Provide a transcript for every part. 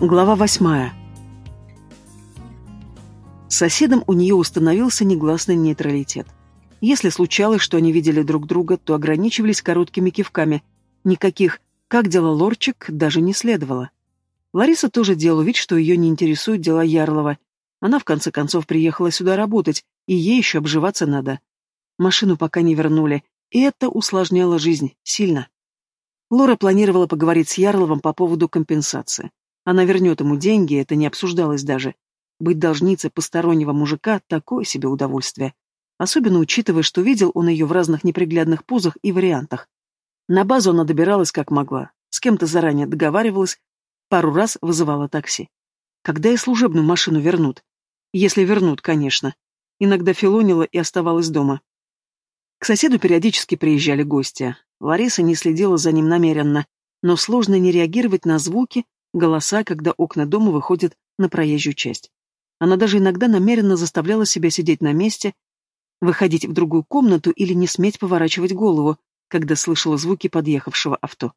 Глава восьмая. Соседом у нее установился негласный нейтралитет. Если случалось, что они видели друг друга, то ограничивались короткими кивками. Никаких «как дела, лорчик» даже не следовало. Лариса тоже делала вид, что ее не интересуют дела Ярлова. Она, в конце концов, приехала сюда работать, и ей еще обживаться надо. Машину пока не вернули, и это усложняло жизнь сильно. Лора планировала поговорить с Ярловым по поводу компенсации. Она вернет ему деньги, это не обсуждалось даже. Быть должницей постороннего мужика – такое себе удовольствие. Особенно учитывая, что видел он ее в разных неприглядных позах и вариантах. На базу она добиралась как могла, с кем-то заранее договаривалась, пару раз вызывала такси. Когда и служебную машину вернут? Если вернут, конечно. Иногда филонила и оставалась дома. К соседу периодически приезжали гости. Лариса не следила за ним намеренно, но сложно не реагировать на звуки, голоса, когда окна дома выходят на проезжую часть. Она даже иногда намеренно заставляла себя сидеть на месте, выходить в другую комнату или не сметь поворачивать голову, когда слышала звуки подъехавшего авто.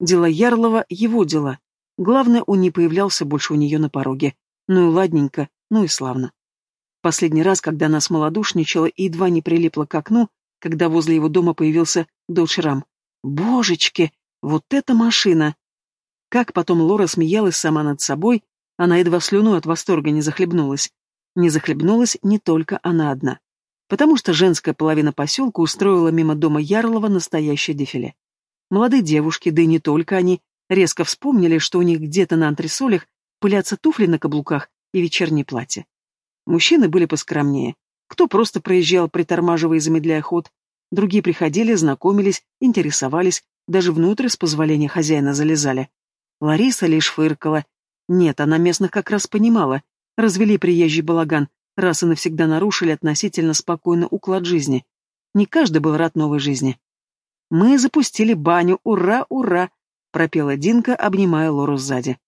Дела Ярлова — его дела. Главное, он не появлялся больше у нее на пороге. Ну и ладненько, ну и славно. Последний раз, когда она смолодушничала и едва не прилипла к окну, когда возле его дома появился Додж. Божечки, вот эта машина! Как потом Лора смеялась сама над собой, она едва слюной от восторга не захлебнулась. Не захлебнулась не только она одна. Потому что женская половина поселка устроила мимо дома Ярлова настоящее дефиле. Молодые девушки, да и не только они, резко вспомнили, что у них где-то на антресолях пылятся туфли на каблуках и вечернее платье. Мужчины были поскромнее. Кто просто проезжал, притормаживая и замедляя ход, другие приходили, знакомились, интересовались, даже внутрь с позволения хозяина залезали. Лариса лишь фыркала. Нет, она местных как раз понимала. Развели приезжий балаган, раз и навсегда нарушили относительно спокойный уклад жизни. Не каждый был рад новой жизни. «Мы запустили баню, ура, ура!» — пропела Динка, обнимая Лору сзади.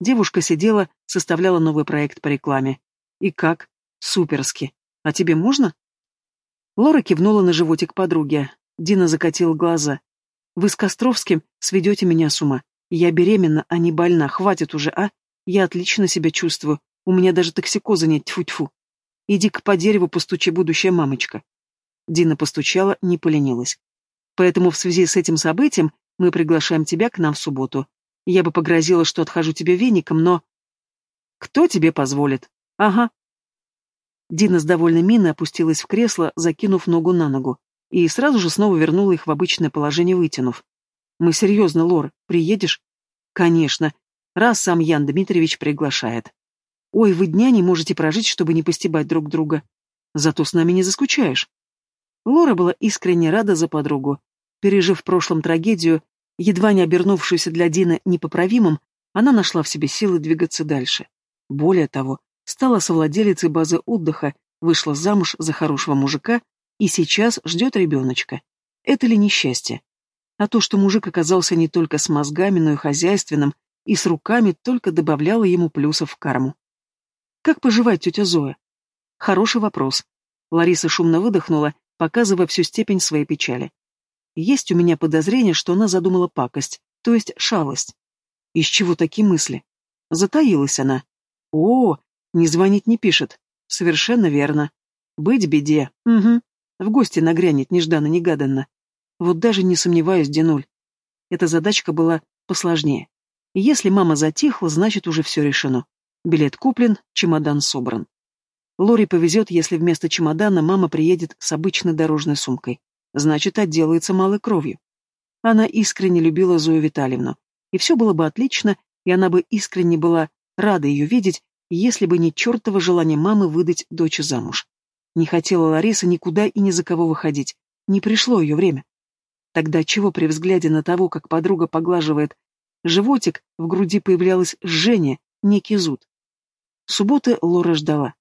Девушка сидела, составляла новый проект по рекламе. «И как? Суперски. А тебе можно?» Лора кивнула на животик подруги. Дина закатила глаза. «Вы с Костровским сведете меня с ума. Я беременна, а не больна. Хватит уже, а? Я отлично себя чувствую. У меня даже токсикоза нет, тьфу-тьфу. Иди-ка по дереву постучи, будущая мамочка. Дина постучала, не поленилась. Поэтому в связи с этим событием мы приглашаем тебя к нам в субботу. Я бы погрозила, что отхожу тебе веником, но... Кто тебе позволит? Ага. Дина с довольной миной опустилась в кресло, закинув ногу на ногу, и сразу же снова вернула их в обычное положение, вытянув. Мы серьезно, Лор, приедешь? Конечно, раз сам Ян Дмитриевич приглашает. Ой, вы дня не можете прожить, чтобы не постебать друг друга. Зато с нами не заскучаешь. Лора была искренне рада за подругу. Пережив в прошлом трагедию, едва не обернувшуюся для Дины непоправимым, она нашла в себе силы двигаться дальше. Более того, стала совладелицей базы отдыха, вышла замуж за хорошего мужика и сейчас ждет ребеночка. Это ли несчастье? А то, что мужик оказался не только с мозгами, но и хозяйственным, и с руками, только добавляло ему плюсов в карму. «Как поживает тетя Зоя?» «Хороший вопрос». Лариса шумно выдохнула, показывая всю степень своей печали. «Есть у меня подозрение, что она задумала пакость, то есть шалость. Из чего такие мысли?» Затаилась она. «О, не звонит, не пишет. Совершенно верно. Быть беде. Угу. В гости нагрянет нежданно-негаданно. Вот даже не сомневаюсь, Динуль. Эта задачка была посложнее. Если мама затихла, значит уже все решено. Билет куплен, чемодан собран. Лори повезет, если вместо чемодана мама приедет с обычной дорожной сумкой. Значит, отделается малой кровью. Она искренне любила Зою Витальевну. И все было бы отлично, и она бы искренне была рада ее видеть, если бы не чертово желание мамы выдать дочь замуж. Не хотела Лариса никуда и ни за кого выходить. Не пришло ее время. Тогда чего при взгляде на того, как подруга поглаживает животик, в груди появлялось жжение, некий зуд. Субботы Лора ждала.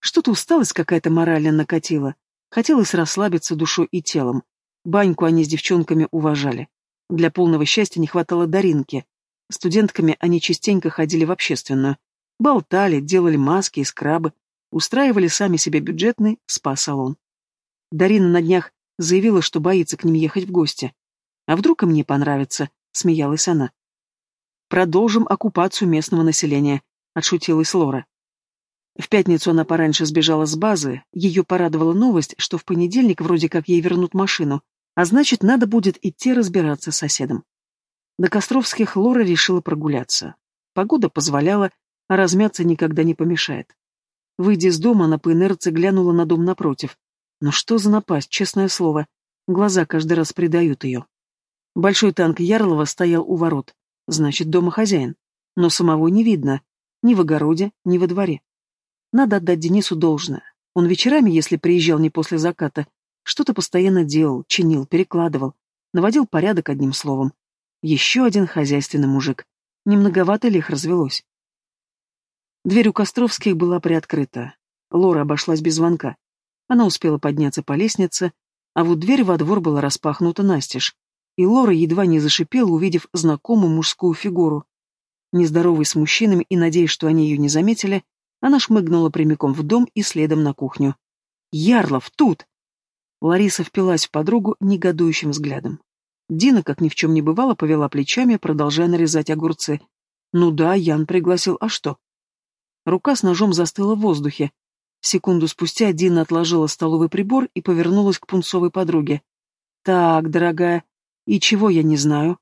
Что-то усталость какая-то морально накатила. Хотелось расслабиться душой и телом. Баньку они с девчонками уважали. Для полного счастья не хватало Даринки. Студентками они частенько ходили в общественную. Болтали, делали маски и скрабы, устраивали сами себе бюджетный спа-салон. Дарина на днях Заявила, что боится к ним ехать в гости. А вдруг им не понравится, смеялась она. Продолжим оккупацию местного населения», — отшутилась Лора. В пятницу она пораньше сбежала с базы, ее порадовала новость, что в понедельник вроде как ей вернут машину, а значит, надо будет идти разбираться с соседом. До Костровских Лора решила прогуляться. Погода позволяла, а размяться никогда не помешает. Выйдя из дома, она по инерции глянула на дом напротив. Ну что за напасть, честное слово. Глаза каждый раз предают ее. Большой танк Ярлова стоял у ворот. Значит, дома хозяин. Но самого не видно. Ни в огороде, ни во дворе. Надо отдать Денису должное. Он вечерами, если приезжал не после заката, что-то постоянно делал, чинил, перекладывал, наводил порядок одним словом. Еще один хозяйственный мужик. Немноговато ли их развелось? Дверь у Костровских была приоткрыта. Лора обошлась без звонка. Она успела подняться по лестнице, а вот дверь во двор была распахнута настежь. И Лора едва не зашипела, увидев знакомую мужскую фигуру. Нездоровой с мужчинами и надеясь, что они ее не заметили, она шмыгнула прямиком в дом и следом на кухню. «Ярлов, тут!» Лариса впилась в подругу негодующим взглядом. Дина, как ни в чем не бывало, повела плечами, продолжая нарезать огурцы. «Ну да, Ян пригласил, а что?» Рука с ножом застыла в воздухе. Секунду спустя Дина отложила столовый прибор и повернулась к пунцовой подруге. «Так, дорогая, и чего я не знаю?»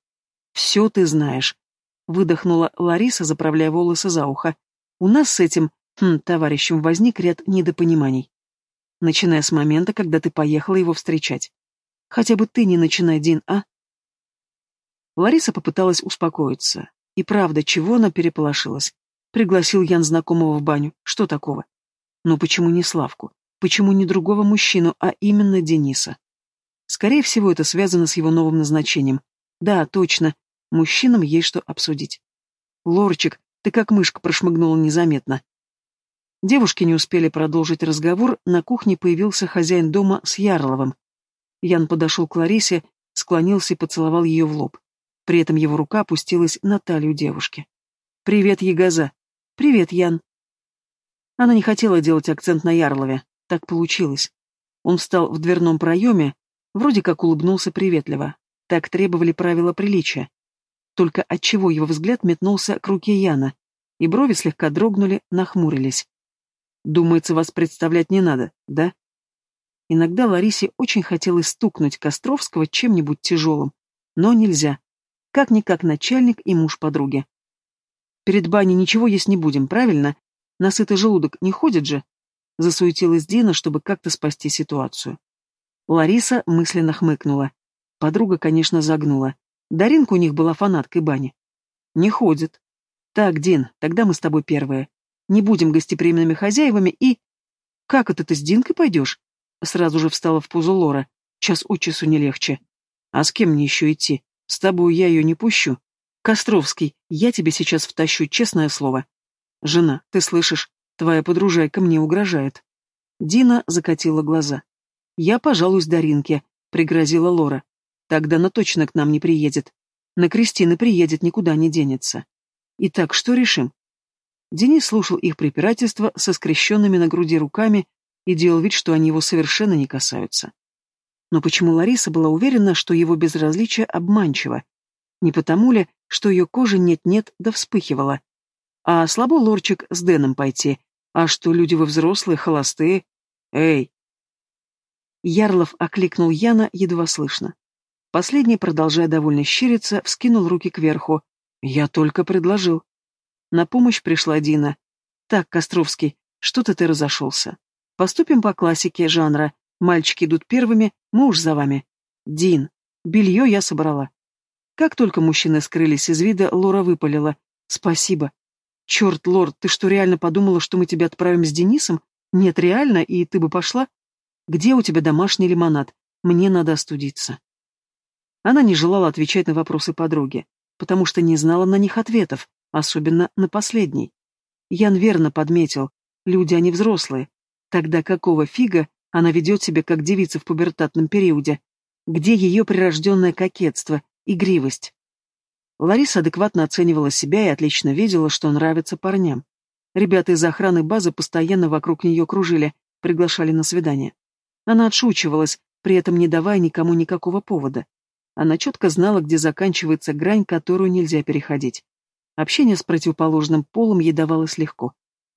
«Все ты знаешь», — выдохнула Лариса, заправляя волосы за ухо. «У нас с этим Хм, товарищем возник ряд недопониманий. Начиная с момента, когда ты поехала его встречать. Хотя бы ты не начинай, Дин, а? Лариса попыталась успокоиться. И правда, чего она переполошилась? Пригласил Ян знакомого в баню. Что такого? Но почему не Славку? Почему не другого мужчину, а именно Дениса? Скорее всего, это связано с его новым назначением. Да, точно. Мужчинам есть что обсудить. Лорчик, ты как мышка прошмыгнула незаметно. Девушки не успели продолжить разговор, на кухне появился хозяин дома с Ярловым. Ян подошел к Ларисе, склонился и поцеловал ее в лоб. При этом его рука опустилась на талию девушки. «Привет, Ягоза!» «Привет, Ян!» Она не хотела делать акцент на Ярлове. Так получилось. Он встал в дверном проеме, вроде как улыбнулся приветливо. Так требовали правила приличия. Только отчего его взгляд метнулся к руке Яна, и брови слегка дрогнули, нахмурились. Думается, вас представлять не надо, да? Иногда Ларисе очень хотелось стукнуть Костровского чем-нибудь тяжелым, но нельзя. Как-никак начальник и муж подруги. Перед баней ничего есть не будем, правильно? Насытый желудок не ходит же? Засуетилась Дина, чтобы как-то спасти ситуацию. Лариса мысленно хмыкнула. Подруга, конечно, загнула. Даринка у них была фанаткой бани. Не ходит. Так, Дин, тогда мы с тобой первые. Не будем гостеприимными хозяевами и... Как это ты с Динкой пойдешь? Сразу же встала в позу Лора. Час от часу не легче. А с кем мне еще идти? С тобой я ее не пущу. Костровский, я тебе сейчас втащу, честное слово. Жена, ты слышишь? Твоя подружайка мне угрожает. Дина закатила глаза. Я пожалуюсь Даринке, пригрозила Лора. Тогда она точно к нам не приедет. На Кристины приедет, никуда не денется. Итак, что решим? Денис слушал их препирательства со скрещенными на груди руками и делал вид, что они его совершенно не касаются. Но почему Лариса была уверена, что его безразличие обманчиво? Не потому ли, что ее кожа нет-нет да вспыхивала? А слабо лорчик с Дэном пойти? А что люди вы взрослые, холостые? Эй! Ярлов окликнул Яна едва слышно. Последний, продолжая довольно щириться, вскинул руки кверху. «Я только предложил». На помощь пришла Дина. «Так, Костровский, что-то ты разошелся. Поступим по классике жанра. Мальчики идут первыми, мы уж за вами. Дин, белье я собрала». Как только мужчины скрылись из вида, Лора выпалила. «Спасибо». «Черт, Лорд, ты что, реально подумала, что мы тебя отправим с Денисом? Нет, реально, и ты бы пошла? Где у тебя домашний лимонад? Мне надо остудиться». Она не желала отвечать на вопросы подруги, потому что не знала на них ответов, особенно на последний. Ян верно подметил, люди они взрослые. Тогда какого фига она ведет себя как девица в пубертатном периоде? Где ее прирожденное кокетство, игривость? Лариса адекватно оценивала себя и отлично видела, что нравится парням. Ребята из охраны базы постоянно вокруг нее кружили, приглашали на свидание. Она отшучивалась, при этом не давая никому никакого повода. Она четко знала, где заканчивается грань, которую нельзя переходить. Общение с противоположным полом ей давалось легко.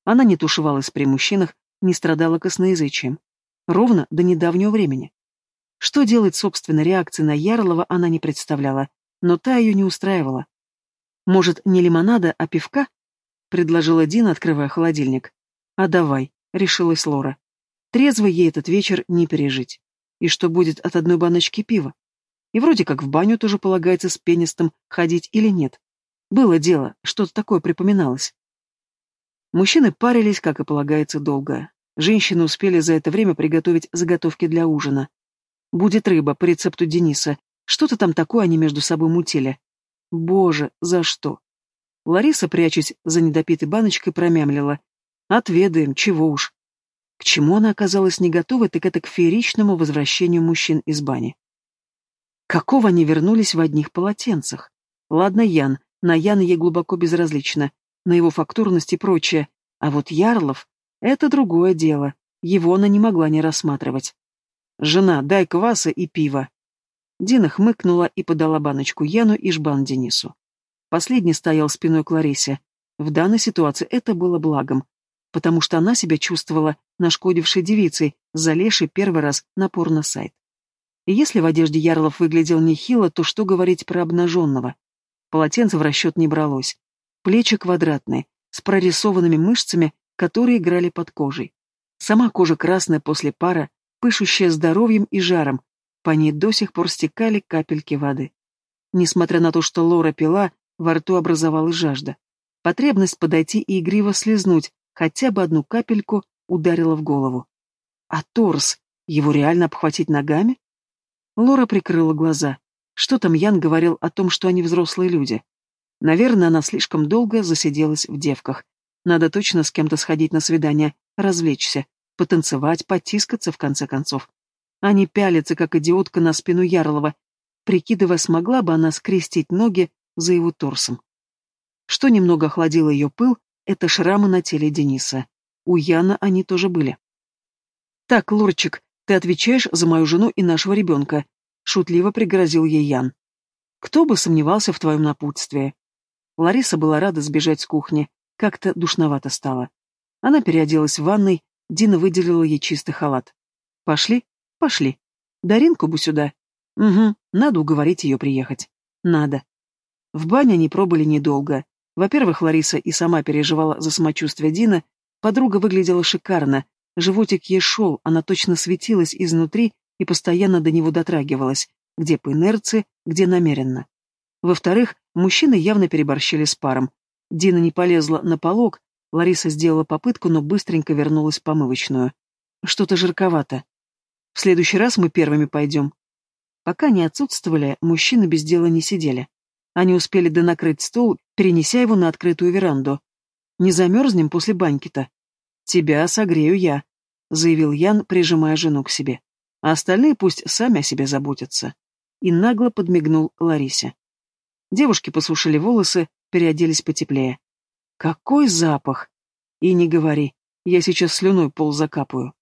Она не тушевалась при мужчинах, не страдала косноязычием. Ровно до недавнего времени. Что делать собственной реакцией на Ярлова она не представляла, но та ее не устраивала. «Может, не лимонада, а пивка?» — предложила Дина, открывая холодильник. «А давай», — решилась Лора. Трезво ей этот вечер не пережить. И что будет от одной баночки пива? И вроде как в баню тоже полагается с пенистом ходить или нет. Было дело, что-то такое припоминалось. Мужчины парились, как и полагается, долго. Женщины успели за это время приготовить заготовки для ужина. Будет рыба по рецепту Дениса. Что-то там такое они между собой мутили. Боже, за что? Лариса, прячась за недопитой баночкой, промямлила. Отведаем, чего уж. К чему она оказалась не готова, так это к фееричному возвращению мужчин из бани. Какого они вернулись в одних полотенцах? Ладно, Ян, на Яна ей глубоко безразлично, на его фактурность и прочее, а вот Ярлов — это другое дело, его она не могла не рассматривать. «Жена, дай кваса и пива». Дина хмыкнула и подала баночку Яну и жбан Денису. Последний стоял спиной к Ларисе. В данной ситуации это было благом, потому что она себя чувствовала нашкодившей девицей, залезшей первый раз на порно-сайт. И если в одежде Ярлов выглядел нехило, то что говорить про обнаженного? Полотенце в расчет не бралось. Плечи квадратные, с прорисованными мышцами, которые играли под кожей. Сама кожа красная после пара, пышущая здоровьем и жаром, по ней до сих пор стекали капельки воды. Несмотря на то, что Лора пила, во рту образовалась жажда. Потребность подойти и игриво слезнуть, хотя бы одну капельку, ударила в голову. А торс, его реально обхватить ногами? Лора прикрыла глаза. Что там Ян говорил о том, что они взрослые люди? Наверное, она слишком долго засиделась в девках. Надо точно с кем-то сходить на свидание, развлечься, потанцевать, потискаться, в конце концов. А не пялиться, как идиотка, на спину Ярлова, прикидывая, смогла бы она скрестить ноги за его торсом. Что немного охладило ее пыл, это шрамы на теле Дениса. У Яна они тоже были. «Так, Лорчик, ты отвечаешь за мою жену и нашего ребенка», — шутливо пригрозил ей Ян. «Кто бы сомневался в твоем напутствии?» Лариса была рада сбежать с кухни, как-то душновато стало. Она переоделась в ванной, Дина выделила ей чистый халат. «Пошли? Пошли. Даринку бы сюда. Угу, надо уговорить ее приехать. Надо». В бане они пробыли недолго. Во-первых, Лариса и сама переживала за самочувствие Дина, подруга выглядела шикарно, животик ей шел, она точно светилась изнутри и постоянно до него дотрагивалась, где по инерции, где намеренно. Во-вторых, мужчины явно переборщили с паром. Дина не полезла на полог, Лариса сделала попытку, но быстренько вернулась в помывочную. Что-то жарковато. В следующий раз мы первыми пойдем. Пока они отсутствовали, мужчины без дела не сидели. Они успели донакрыть стол, перенеся его на открытую веранду. Не замерзнем после баньки-то. Тебя согрею я, заявил Ян, прижимая жену к себе. А остальные пусть сами о себе заботятся. И нагло подмигнул Ларисе. Девушки посушили волосы, переоделись потеплее. Какой запах! И не говори, я сейчас слюной пол закапаю.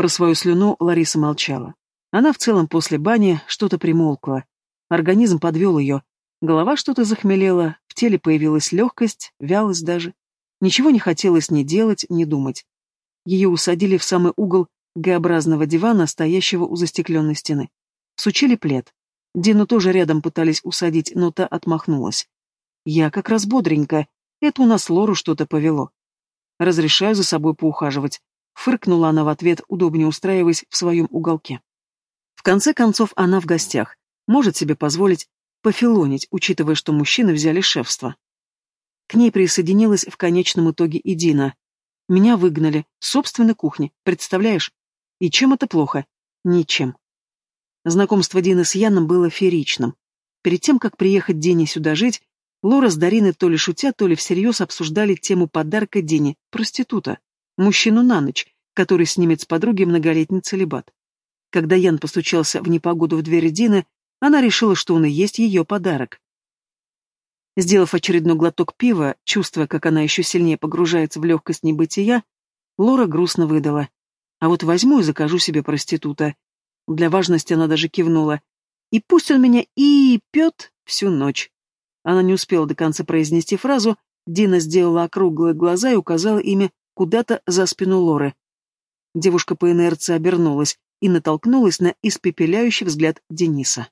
Про свою слюну Лариса молчала. Она в целом после бани что-то примолкла. Организм подвел ее. Голова что-то захмелела, в теле появилась легкость, вялость даже. Ничего не хотелось ни делать, ни думать. Ее усадили в самый угол Г-образного дивана, стоящего у застекленной стены. Сучили плед. Дину тоже рядом пытались усадить, но та отмахнулась. «Я как раз бодренькая. Это у нас Лору что-то повело. Разрешаю за собой поухаживать». Фыркнула она в ответ, удобнее устраиваясь в своем уголке. В конце концов, она в гостях. Может себе позволить пофилонить, учитывая, что мужчины взяли шефство. К ней присоединилась в конечном итоге и Дина. Меня выгнали, с собственной кухни, представляешь? И чем это плохо? Ничем. Знакомство Дины с Яном было фееричным. Перед тем, как приехать Дине сюда жить, Лора с Дариной то ли шутя, то ли всерьез обсуждали тему подарка Дине, проститута, мужчину на ночь, который снимет с подруги многолетний целебат. Когда Ян постучался в непогоду в дверь Дины, она решила, что он и есть ее подарок. Сделав очередной глоток пива, чувствуя, как она еще сильнее погружается в легкость небытия, Лора грустно выдала. «А вот возьму и закажу себе проститута. Для важности она даже кивнула. И пусть он меня и пьет всю ночь. Она не успела до конца произнести фразу, Дина сделала округлые глаза и указала ими куда-то за спину Лоры. Девушка по инерции обернулась и натолкнулась на испепеляющий взгляд Дениса.